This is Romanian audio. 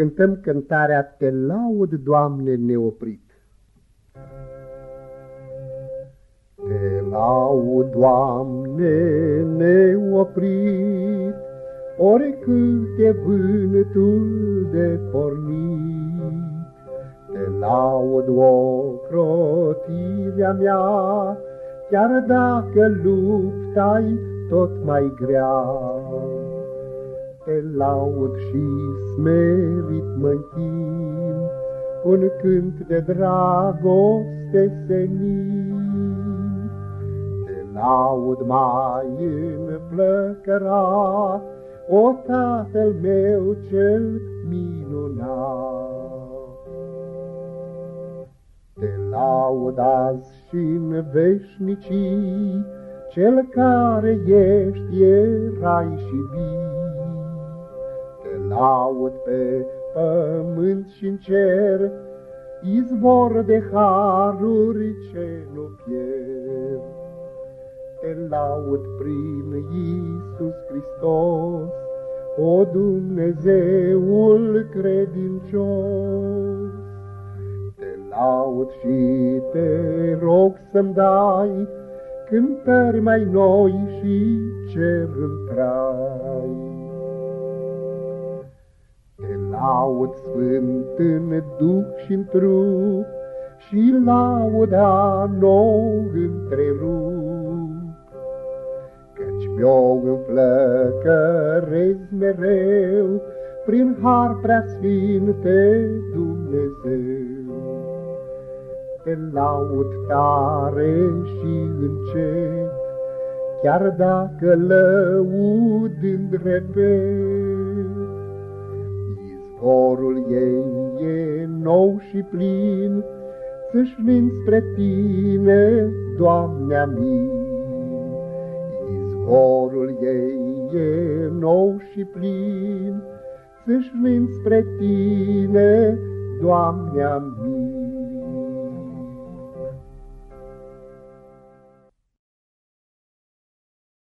cântăm cântarea Te laud, Doamne, neoprit. Te laud, Doamne, neoprit, oricât e vântul de pornit. Te laud, o crotirea mea, chiar dacă lupta-i tot mai grea te laud și smerit mă închin, un cânt de dragoste senin. Te laud mai înflăcărat, o Tatăl meu cel minunat. Te laud azi și în veșnicii, cel care ești, erai și vii laud pe pământ și în cer, izvor de haruri ce nu pierd. Te laud prin Iisus Hristos, o Dumnezeul credincios. Te laud și te rog să-mi dai cântări mai noi și cer în trai laud sfânt în duh și în trup, și lauda nou întrerup. Căci mi-o înflăcărez mereu, prin har prea sfinte Dumnezeu. Te laud tare și încet, chiar dacă lăud îndrepet. Corul ei e nou și plin, Țâșnind spre tine, Doamne, amin. Izvorul ei e nou și plin, Țâșnind spre tine, Doamne, amin.